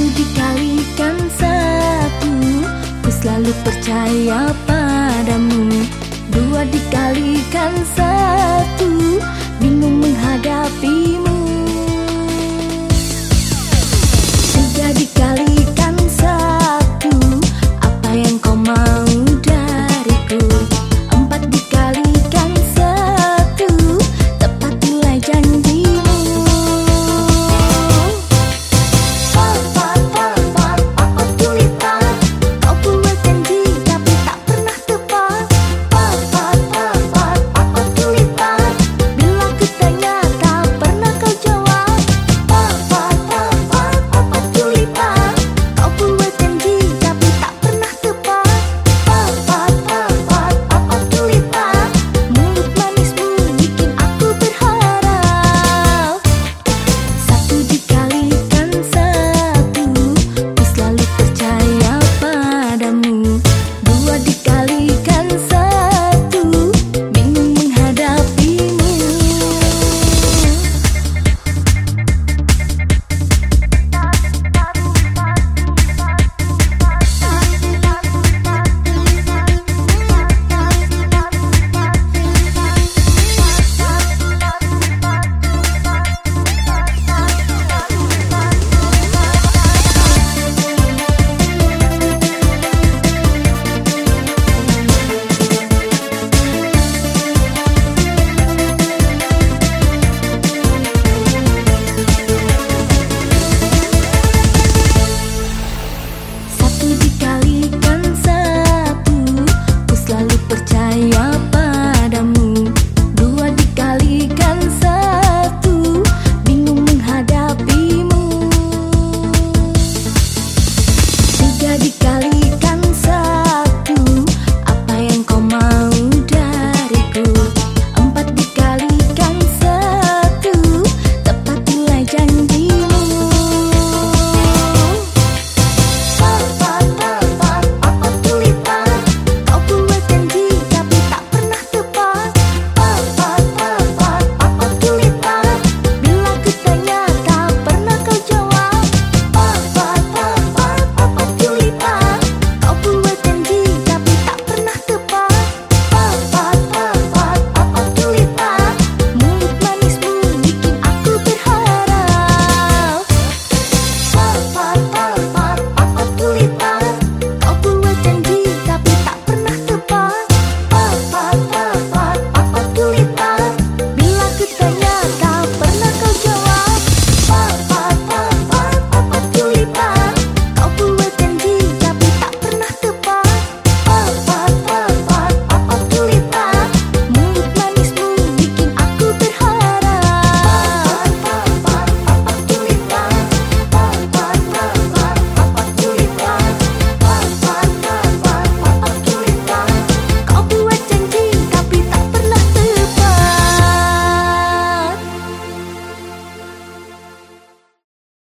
Satu dikalikan satu Ku selalu percaya padamu. Dua dikalikan satu Bingung menghadapimu. Tiga dikalikan satu Apa yang kau mau? alih